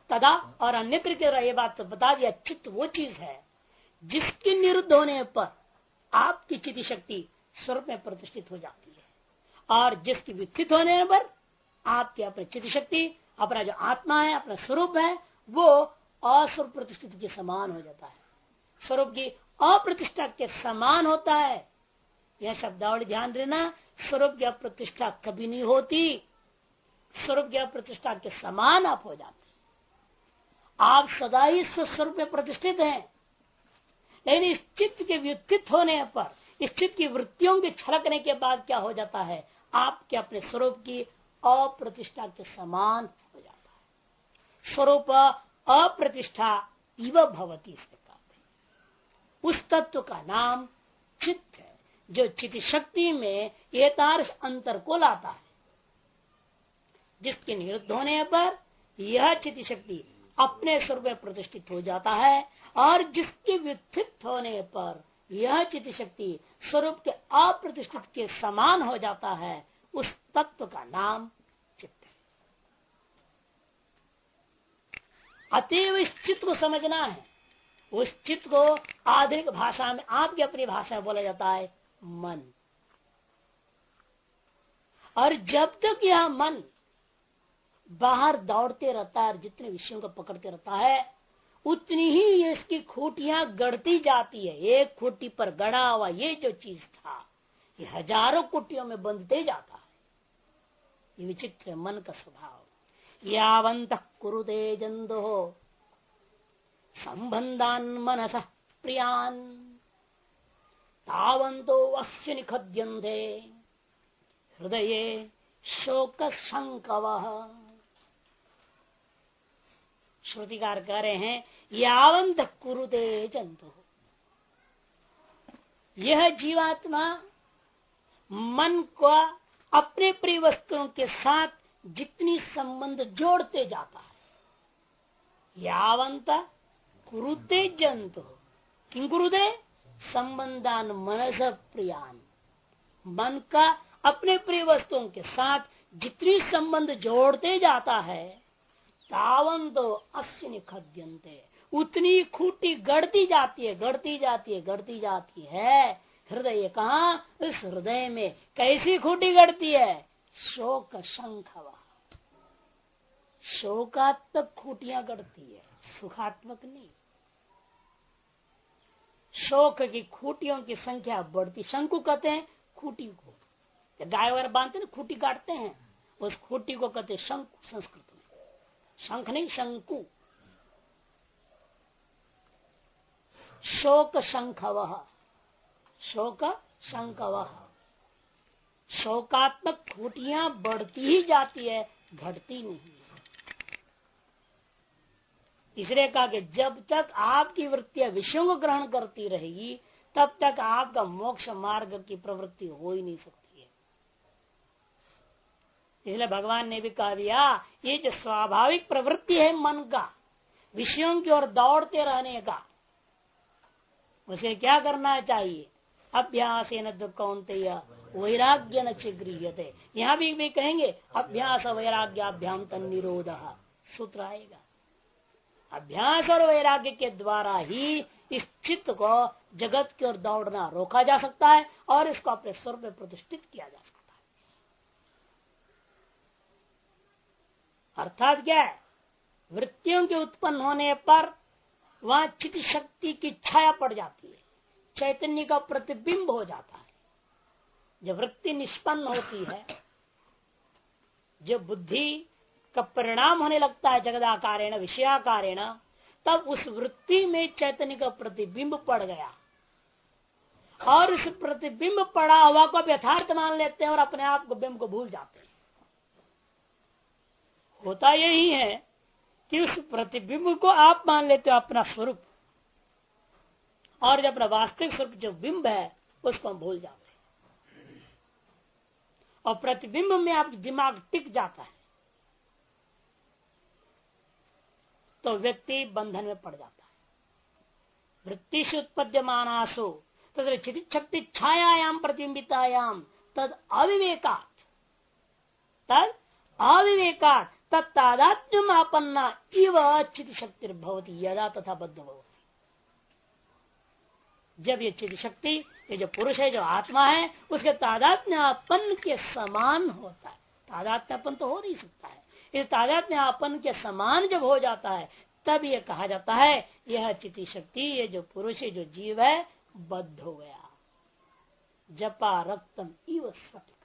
तदा और अन्यत्र के ये बात तो बता दिया, चित्त वो चीज़ है जिसके निरुद्ध होने पर आपकी चिति शक्ति स्वरूप में प्रतिष्ठित हो जाती है। और जिसकी विकसित होने पर आपकी अपनी चिति शक्ति, अपना जो आत्मा है, अपना स्वरूप है, वो अस्वरूप प्रतिष्ठित के समान हो जाता है। स्वरूप की अप्रतिष्ठा के समान होता है। यह शब्दावली ध्यान देना, स्वरूप की अप्रतिष्ठा कभी नहीं होती। स्वरूप की अप्रतिष्ठा के समान आप हो जाते हैं। आप सदा ही स्वरूप में प्रतिष्ठित हैं। लेकिन इस चित्त के व्युत्थित होने पर, इस चित्त की वृत्तियों के छलकने के बाद क्या हो जाता है? आपके अपने स्वरूप की अप्रतिष्ठा के समान हो जाता है। स्वरूप अप्रतिष्ठा इव भवती उस तत्व का नाम चित्त है, जो चित्त शक्ति में एतार्श अंतर को लाता है। जिसके निरुद्ध होने पर यह चित्त शक्ति अपने स्वरूप में प्रतिष्ठित हो जाता है और जिसके व्युत्थित होने पर यह चित शक्ति स्वरूप के अप्रतिष्ठित के समान हो जाता है, उस तत्व का नाम चित्त अतएव इस चित्त को समझना है। उस चित्त को आधुनिक भाषा में आपकी अपनी भाषा में बोला जाता है, मन। और जब तक यह मन बाहर दौड़ते रहता है, जितने विषयों को पकड़ते रहता है, उतनी ही इसकी खूटियाँ गढ़ती जाती है। एक खूटी पर गड़ा हुआ ये जो चीज़ था, ये हज़ारों कुटियों में बंधते जाता है। ये विचित्र मन का स्वभाव। यावंत कुरुदे जंदो, संबंधान मनस प्रियान, तावंतो अस्य निखद्यंते हृदय शोक संकव श्रुतिकार कह रहे हैं, यावंत कुरुते जंतु। यह जीवात्मा मन को अपने प्रिय वस्तुओं के साथ जितनी संबंध जोड़ते जाता है। यावंत कुरुते जंतु। किं कुरुते? संबंधान मनस प्रियान। मन का अपने प्रिय वस्तुओं के साथ जितनी संबंध जोड़ते जाता है तावन तो अश्य निखद्यंते उतनी खूटी गढ़ती जाती है, गढ़ती जाती है, गढ़ती जाती है। हृदय कहा? इस हृदय में। कैसी खूटी गढ़ती है? शोक शंख शोकात्मक खूटियाँ गढ़ती है। सुखात्मक नहीं। शोक की खूटियों की संख्या बढ़ती। शंकु कहते हैं खूटी को। गाय वगैरह बांधते ना, खूटी काटते हैं। उस खूटी को कहते शंकु, संस्कृत शंख नहीं शंकु शोक शंखव शोक शंखव शोकात्मक खूटियाँ बढ़ती ही जाती है, घटती नहीं इसलिए कहा कि जब तक आपकी वृत्तियाँ विषयों को ग्रहण करती रहेगी, तब तक आपका मोक्ष मार्ग की प्रवृत्ति हो ही नहीं सकती। इसलिए भगवान ने भी कहा दिया ये जो स्वाभाविक प्रवृत्ति है मन का विषयों की ओर दौड़ते रहने का उसे क्या करना चाहिए? अभ्यास कौनते वैराग्य न चिगृहते यहाँ भी, भी कहेंगे अभ्यास वैराग्याभ्याम तन निरोध सूत्र आएगा। अभ्यास और वैराग्य के द्वारा ही इस चित्त को जगत की ओर दौड़ना रोका जा सकता है और इसको अपने स्वर में प्रतिष्ठित किया जा सकता है। अर्थात क्या है? वृत्तियों के उत्पन्न होने पर वहाँ चित शक्ति की छाया पड़ जाती है। चैतन्य का प्रतिबिंब हो जाता है। जब वृत्ति निष्पन्न होती है, जब बुद्धि का परिणाम होने लगता है जगदाकारेण, विषयाकारेण, तब उस वृत्ति में चैतन्य का प्रतिबिंब पड़ गया। और उस प्रतिबिंब पड़ा हुआ को यथार्थ मान लेते हैं और अपने आप को बिंब को भूल जाते हैं। होता यही है कि उस प्रतिबिंब को आप मान लेते हो अपना स्वरूप। और जब अपना वास्तविक स्वरूप जो बिंब है, उसको हम भूल जाते और प्रतिबिंब में आप दिमाग टिक जाता है तो व्यक्ति बंधन में पड़ जाता है। वृत्ति से उत्पद्यमानासु तथा चिति शक्ति छायाम प्रतिबिंबितायाम, तद अविवेकात। तद अविवेकात। तत्तादात्म आपन्ना इव चित शक्ति यदा तथा बद्ध भवती। जब ये चित शक्ति ये जो पुरुष है, जो आत्मा है, उसके तादात्म्यापन के समान होता है। तादात्म्यापन तो हो नहीं सकता है। इस तादात्म्यापन के समान जब हो जाता है, तब ये कहा जाता है, यह चिति शक्ति ये जो पुरुष जो जीव है, बद्ध हो गया। जपा रक्तम इव स्फटिक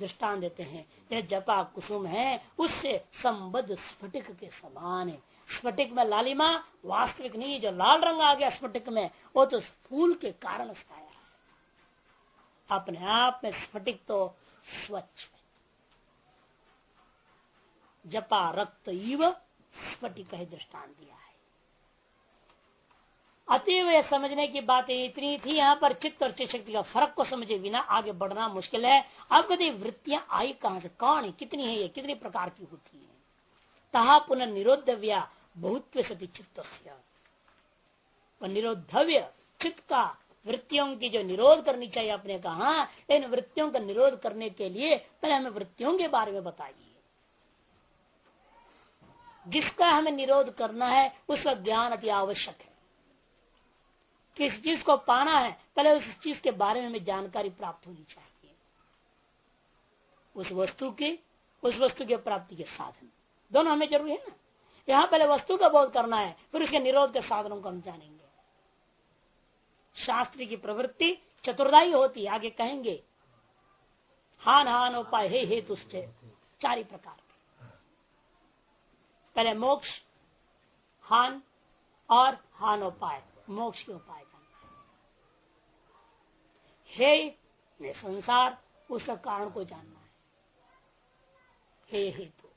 दृष्टान देते हैं। यह जपा कुसुम है, उससे संबद्ध स्फटिक के समान है। स्फटिक में लालिमा, वास्तविक नहीं, जो लाल रंग आ गया स्फटिक में, वो तो फूल के कारण छाया है। अपने आप में स्फटिक तो स्वच्छ है। जपा रक्त इव स्फटिक दृष्टान दिया है। अतएव यह समझने की बात इतनी थी यहाँ पर चित्त और चित शक्ति का फ़र्क को समझे बिना आगे बढ़ना मुश्किल है। अब कभी वृत्तियाँ आई कहाँ से? कौन है? कितनी है ये? कितनी प्रकार की होती है? तहा पुनर्निरोधव्या बहुत सती चित्त निरोधव्य चित्त का वृत्तियों की जो निरोध करनी चाहिए आपने कहा, इन वृत्तियों का निरोध करने के लिए पहले हमें वृत्तियों के बारे में बताइए। जिसका हमें निरोध करना है, उसका ज्ञान अति आवश्यक है। किस चीज़ को पाना है, पहले उस चीज़ के बारे में हमें जानकारी प्राप्त होनी चाहिए। उस वस्तु की, उस वस्तु के प्राप्ति के साधन। दोनों हमें ज़रूरी है ना? यहाँ पहले वस्तु का बोध करना है, फिर उसके निरोध के साधनों को हम जानेंगे। शास्त्र की प्रवृत्ति चतुर्दाई होती है, आगे कहेंगे, हान हान उपाय हे हेतु चार ही प्रकार के। पहले मोक्ष, हान और हान उपाय, मोक्ष के उपाय करना है हे संसार, उसका कारण को जानना है। हे हेतु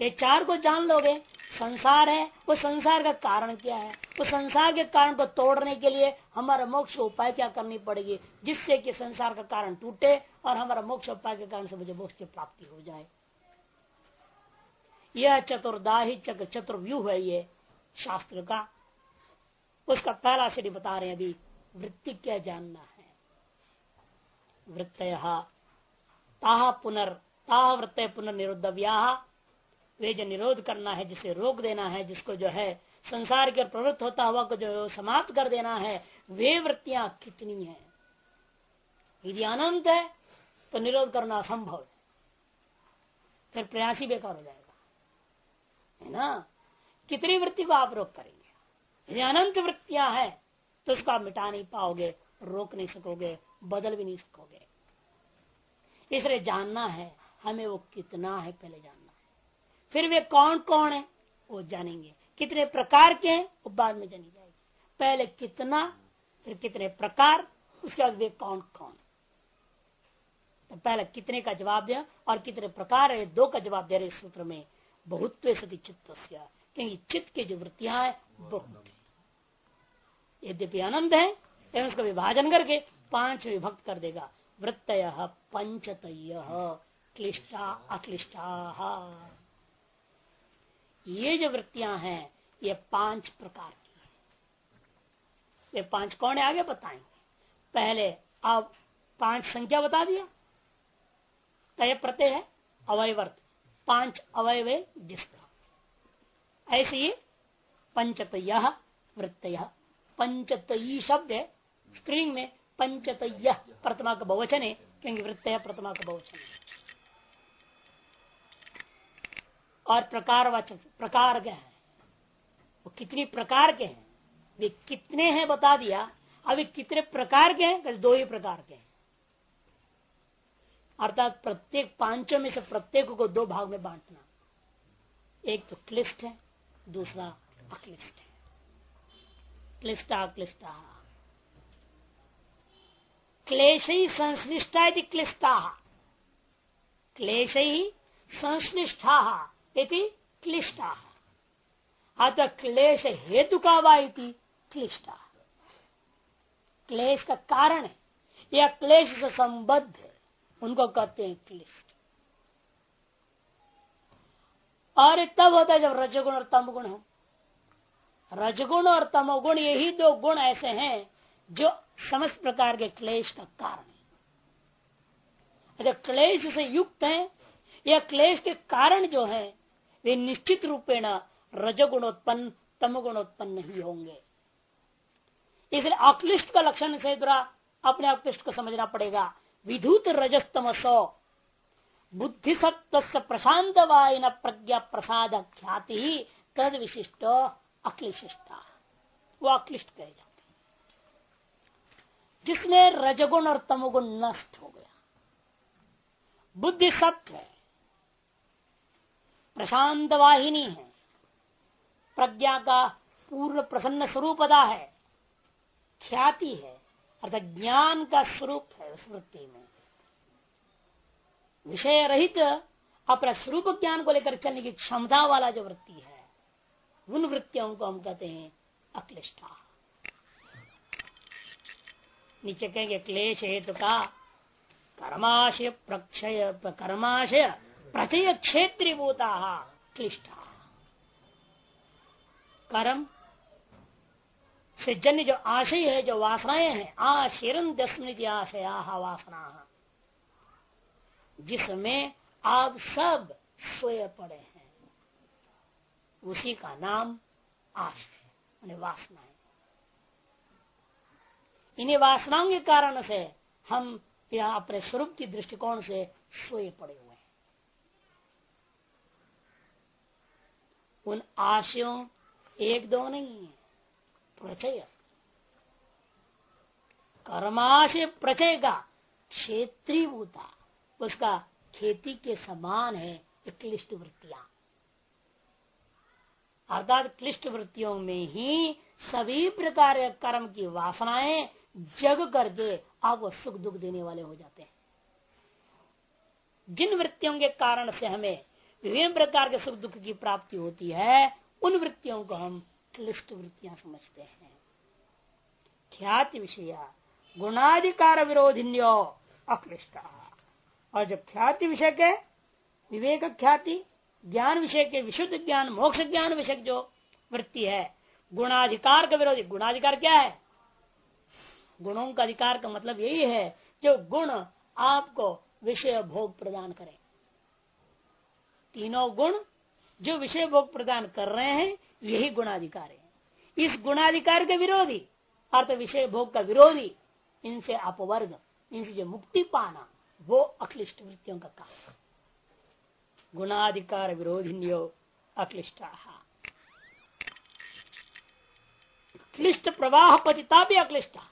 ये चार को जान लोगे, संसार है, वो संसार का कारण क्या है? वो संसार के कारण को तोड़ने के लिए हमारा मोक्ष उपाय क्या करनी पड़ेगी, जिससे कि संसार का कारण टूटे और हमारा मोक्ष उपाय के कारण से मुझे मोक्ष की प्राप्ति हो जाए। यह चतुर्दाही चक्र चतुर्व्यूह है ये शास्त्र का। उसका पहला श्री बता रहे हैं अभी। वृत्ति क्या जानना है? वृत्त ताह पुनर् ताह वृत्त पुनर्निरुद्धव्या वे जो निरोध करना है, जिसे रोक देना है, जिसको जो है संसार के प्रवृत्त होता हुआ को जो समाप्त कर देना है, वे वृत्तियाँ कितनी है? यदि अनंत है तो निरोध करना असंभव है। फिर प्रयास ही बेकार हो जाएगा। है ना? कितनी वृत्ति को आप रोक करेंगे? यदि अनंत वृत्तियाँ हैं तो उसको आप मिटा नहीं पाओगे रोक नहीं सकोगे बदल भी नहीं सकोगे। इसलिए जानना है हमें वो कितना है पहले जानना है। फिर वे कौन कौन है वो जानेंगे। कितने प्रकार के हैं वो बाद में जानी जाएगी। पहले कितना फिर कितने प्रकार उसके बाद वे कौन कौन तो पहले कितने का जवाब दिया और कितने प्रकार है दो का जवाब दे रहे सूत्र में। बहुत सती चित्त क्योंकि चित्त की जो वृत्तियाँ है बहुत यद्यपि आनंद है एवं उसका विभाजन करके पाँच विभक्त कर देगा। वृत्त पंचत क्लिष्टा अक्लिष्टा। ये जो वृत्तियाँ हैं, ये पाँच प्रकार की है। ये पाँच कौन है? आगे बताएँगे। पहले अब पाँच संख्या बता दिया। तय प्रत्यय है, अवयवर्त। पाँच अवयव जिसका। ऐसे ही पंचत वृत्त पंचतई शब्द है। स्क्रीन में पंचतय प्रतिमा का बहुवचन है, क्योंकि वृत्त है प्रतिमा का बहुवचन। है और प्रकार वाचक प्रकार क्या है? वो कितनी प्रकार के हैं? वे कितने हैं बता दिया। अभी कितने प्रकार के हैं? दो ही प्रकार के हैं। अर्थात प्रत्येक पाँचों में से प्रत्येक को दो भाग में बांटना। एक तो क्लिष्ट है, दूसरा अक्लिष्ट है। क्लिष्टा क्लिष्टा। क्लेश ही संश्लिष्टा यदि क्लिष्टा। क्लेश ही संश्लिष्टा यदि क्लिष्टा। अतः क्लेश हेतु का वाइति क्लिष्टा। क्लेश का कारण है। या क्लेश से संबद्ध है। उनको कहते हैं क्लिष्ट। और तब होता है जब रजगुण और तमगुण हो। रजगुण और तमोगुण, यही दो गुण ऐसे हैं जो समस्त प्रकार के क्लेश का कारण है। अगर क्लेश से युक्त है या क्लेश के कारण जो है, वे निश्चित रूपेण रजगुणोत्पन्न, तमगुणोत्पन्न ही होंगे। इसलिए अक्लिष्ट का लक्षण से द्वारा अपने अक्लिष्ट को समझना पड़ेगा। विधुत रजस्तम रजस्तमसो बुद्धि सत्व प्रशांत वायन प्रज्ञा प्रसाद ख्याति तद विशिष्ट अक्लिशिष्टा वो अक्लिष्ट कहे जाते जिसमें रजगुण और तमोगुण नष्ट हो गया। बुद्धि सत्य है। प्रशांत वाहिनी है। प्रज्ञा का पूर्ण प्रसन्न स्वरूप अदा है। ख्याति है। अर्थात ज्ञान का स्वरूप है वृत्ति में। विषय रहित अपना स्वरूप ज्ञान को लेकर चलने की क्षमता वाला जो वृत्ति है उन वृत्तियों को हम कहते हैं अक्लिष्टा। नीचे कहेंगे क्लेश हेतु का कर्माशय प्रक्षय, कर्माशय प्रचय क्षेत्रीभूता, क्लिष्टा। कर्म से जन्य जो आशय है, जो वासनाएँ हैं आशीरन दस्मृति आशया वासना। जिसमें आप सब सोए पड़े हैं। उसी का नाम आशय वासना है इन्हीं वासनाओं के कारण से हम यहाँ अपने स्वरूप की दृष्टिकोण से सोए पड़े हुए हैं। उन आशयों एक दो नहीं है प्रचय कर्माशय प्रचय का क्षेत्रीय उसका खेती के समान है क्लिष्ट वृत्तियाँ। अर्थात क्लिष्ट वृत्तियों में ही सभी प्रकार कर्म की वासनाएँ जग करके आपको सुख दुख देने वाले हो जाते हैं। जिन वृत्तियों के कारण से हमें विभिन्न प्रकार के सुख दुख की प्राप्ति होती है, उन वृत्तियों को हम क्लिष्ट वृत्तियाँ समझते हैं। ख्याति विषय, गुणाधिकार विरोधिन्यो, अक्लिष्ट। और जब ख्याति विषय के विवेक ख्याति ज्ञान विषय के विशुद्ध ज्ञान, मोक्ष ज्ञान विषय जो वृत्ति है, गुणाधिकार का विरोधी। गुणाधिकार क्या है? गुणों का अधिकार का मतलब यही है, जो गुण आपको विषय भोग प्रदान करें। तीनों गुण जो विषय भोग प्रदान कर रहे हैं, यही गुणाधिकार है। इस गुणाधिकार के विरोधी, अर्थ विषय भोग का विरोधी, इनसे अपवर्ग, इनसे जो मुक्ति पाना, वो अक्लिष्ट वृत्तियों का काम। गुणाधिकार विरोधिन्यो अक्लिष्टा। क्लिष्ट प्रवाह पतिता भी अक्लिष्टा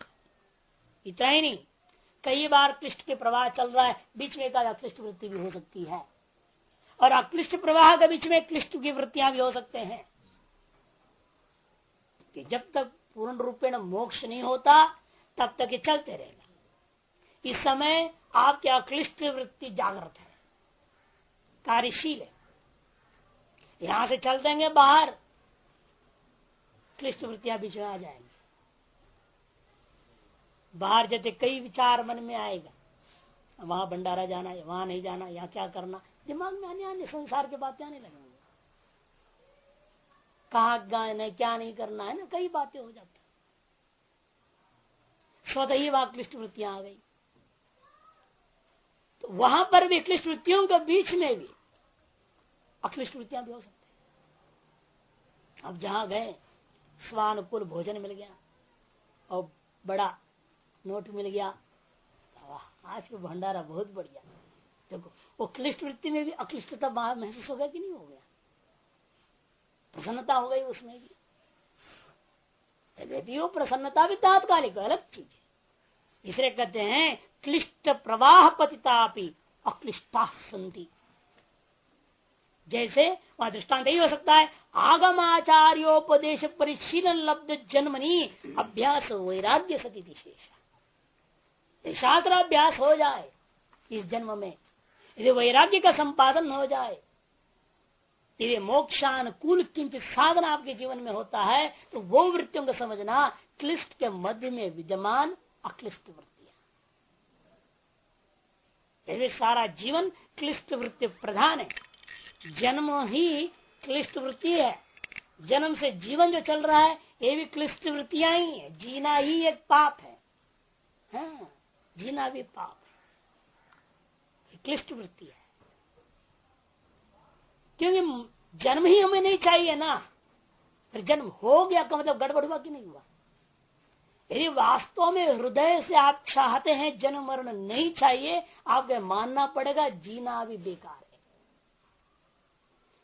इतना ही नहीं, कई बार क्लिष्ट के प्रवाह चल रहा है, बीच में एक अक्लिष्ट वृत्ति भी हो सकती है। और अक्लिष्ट प्रवाह के बीच में क्लिष्ट की वृत्तियाँ भी हो सकते हैं। कि जब तक पूर्ण रूपेण मोक्ष नहीं होता, तब तक ये चलते रहेगा। इस समय आपकी अक्लिष्ट वृत्ति जागृत है। कार्यशील है। यहाँ से चल देंगे बाहर। क्लिष्ट वृत्तियाँ बीच में आ जाएँगी। बाहर जाते कई विचार मन में आएगा। वहाँ भंडारा जाना है, वहाँ नहीं जाना, यहाँ क्या करना दिमाग में आने आने, संसार के बातें आने लगेंगे। कहा गाना क्या नहीं करना है ना, कई बातें हो जाती स्वतः ही वहाँ क्लिष्ट वृत्तियाँ आ गई। तो वहाँ पर भी क्लिष्ट वृत्तियों के बीच में भी अक्लिष्ट वृत्तियाँ भी हो सकती अब जहाँ गए, स्वानुकूल भोजन मिल गया, और बड़ा नोट मिल गया आज का भंडारा बहुत बढ़िया। देखो, वो क्लिष्ट वृत्ति में भी अक्लिष्टता महसूस हो गया कि नहीं हो गया? प्रसन्नता हो गई उसमें भी। वो प्रसन्नता भी तात्कालिक, अलग चीज़ है। इसलिए कहते हैं, क्लिष्ट प्रवाह पतिता अक्लिष्टा संति जैसे वह दृष्टांत ही हो सकता है आगमाचार्योपदेश परिशीलन लब्ध जन्मनी अभ्यास वैराग्य सती विशेष। शास्त्र अभ्यास हो जाए इस जन्म में, यदि वैराग्य का संपादन हो जाए, यदि मोक्षानुकूल किंचित साधन आपके जीवन में होता है तो वो वृत्तियों को समझना क्लिष्ट के मध्य में विद्यमान अक्लिष्ट वृत्तियाँ यदि सारा जीवन क्लिष्ट वृत्ति प्रधान है। जन्म ही क्लिष्ट वृत्ति है। जन्म से जीवन जो चल रहा है ये भी क्लिष्ट वृत्तियाँ ही है। जीना ही एक पाप है। हाँ, जीना भी पाप है। क्लिष्ट वृत्ति है। क्योंकि जन्म ही हमें नहीं चाहिए ना। फिर जन्म हो गया का मतलब गड़बड़ हुआ कि नहीं हुआ? यदि वास्तव में हृदय से आप चाहते हैं जन्म मरण नहीं चाहिए, आपको मानना पड़ेगा जीना भी बेकार है।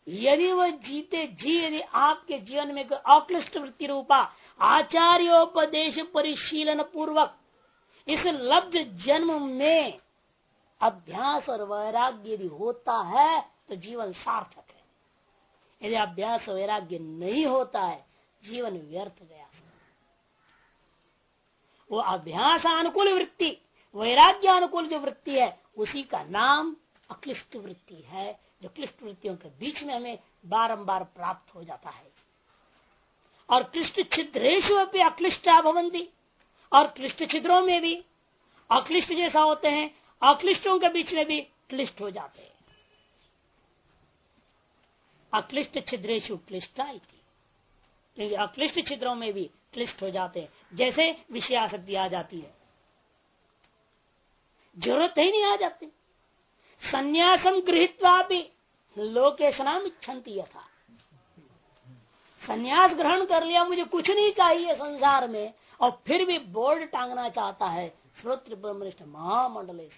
यदि वह जीते जी, यदि आपके जीवन में अक्लिष्ट वृत्ति रूपा, आचार्योपदेश परिशीलन पूर्वक इस लब्ध जन्म में अभ्यास और वैराग्य यदि होता है तो जीवन सार्थक है। यदि अभ्यास वैराग्य नहीं होता है, जीवन व्यर्थ गया। वो अभ्यास अनुकूल वृत्ति वैराग्य अनुकूल जो वृत्ति है, उसी का नाम अक्लिष्ट वृत्ति है। जो क्लिष्ट वृत्तियों के बीच में हमें बारंबार प्राप्त हो जाता है। और क्लिष्ट छिद्रेश अक्लिष्टा भवंती और क्लिष्ट छिद्रों में भी अक्लिष्ट जैसा होते हैं, अक्लिष्टों के बीच में भी क्लिष्ट हो जाते हैं। अक्लिष्ट छिद्रेशु क्लिष्टा क्योंकि अक्लिष्ट छिद्रों में भी क्लिष्ट हो जाते हैं। जैसे विषयाशक्ति आ जाती है। ज़रूरत ही नहीं आ जाती। संन्यासम गृहित्वा भी लोकेशनाम इच्छन्ति यथा। संन्यास ग्रहण कर लिया, मुझे कुछ नहीं चाहिए संसार में, और फिर भी बोर्ड टांगना चाहता है, श्रोत्र ब्रह्मनिष्ठ महामंडल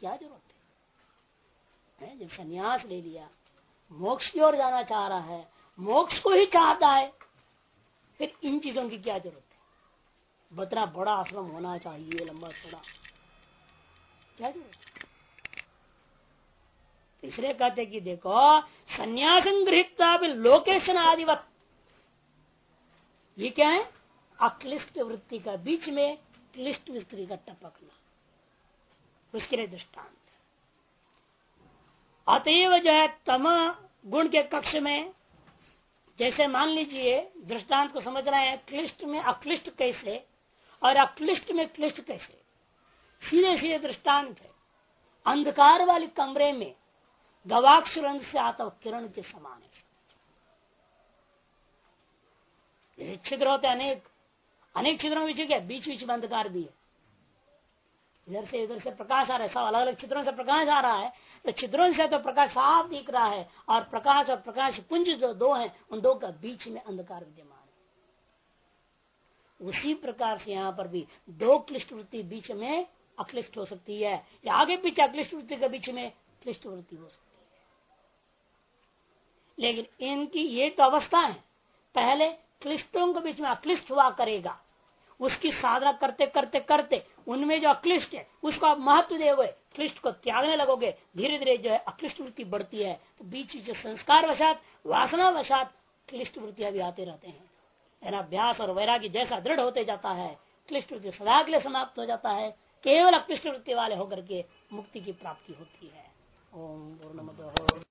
क्या ज़रूरत है, जब संन्यास ले लिया, मोक्ष की ओर जाना चाह रहा है, मोक्ष को ही चाहता है फिर इन चीज़ों की क्या ज़रूरत है? बतना बड़ा आश्रम होना चाहिए, लंबा थोड़ा क्या ज़रूरत इसलिए कहते कि देखो, संन्यास गृहित लोकेशन आदिवत। ये क्या है? अक्लिष्ट वृत्ति का बीच में क्लिष्ट वृत्ति का टपकना। उसके लिए दृष्टांत। अतएव जो है तम गुण के कक्ष में जैसे मान लीजिए, दृष्टांत को समझ रहे हैं, क्लिष्ट में अक्लिष्ट कैसे और अक्लिष्ट में क्लिष्ट कैसे? सीधे सीधे दृष्टांत है। अंधकार वाले कमरे में गवाक्षरंध से आता किरण के समान है। छिद्र होते अनेक। अनेक छिद्रों में बीच बीच में अंधकार भी है। इधर से इधर से प्रकाश आ रहा है, सब अलग अलग छिद्रों से प्रकाश आ रहा है। तो छिद्रों से तो प्रकाश साफ़ दिख रहा है और प्रकाश और प्रकाश पुंज जो दो है, उन दो का बीच में अंधकार विद्यमान है। उसी प्रकार से यहाँ पर भी दो क्लिष्ट वृत्ति बीच में अक्लिष्ट हो सकती है, या आगे पीछे अक्लिष्ट वृत्ति के बीच में क्लिष्ट वृत्ति हो सकती है। लेकिन इनकी ये तो अवस्था है, पहले क्लिष्टों के बीच में अक्लिष्ट हुआ करेगा, उसकी साधना करते करते करते उनमें जो अक्लिष्ट है, उसको आप महत्व दे हुए क्लिष्ट को त्यागने लगोगे धीरे धीरे जो है अक्लिष्ट वृत्ति बढ़ती है। तो बीच बीच संस्कार वशात वासना वशात क्लिष्ट वृत्तियाँ भी आते रहते हैं। अभ्यास और वैराग्य जैसा दृढ़ होते जाता है क्लिष्ट वृत्ति सदा के लिए समाप्त हो जाता है, केवल अक्लिष्ट वृत्ति वाले होकर के मुक्ति की प्राप्ति होती है। ओम पूर्ण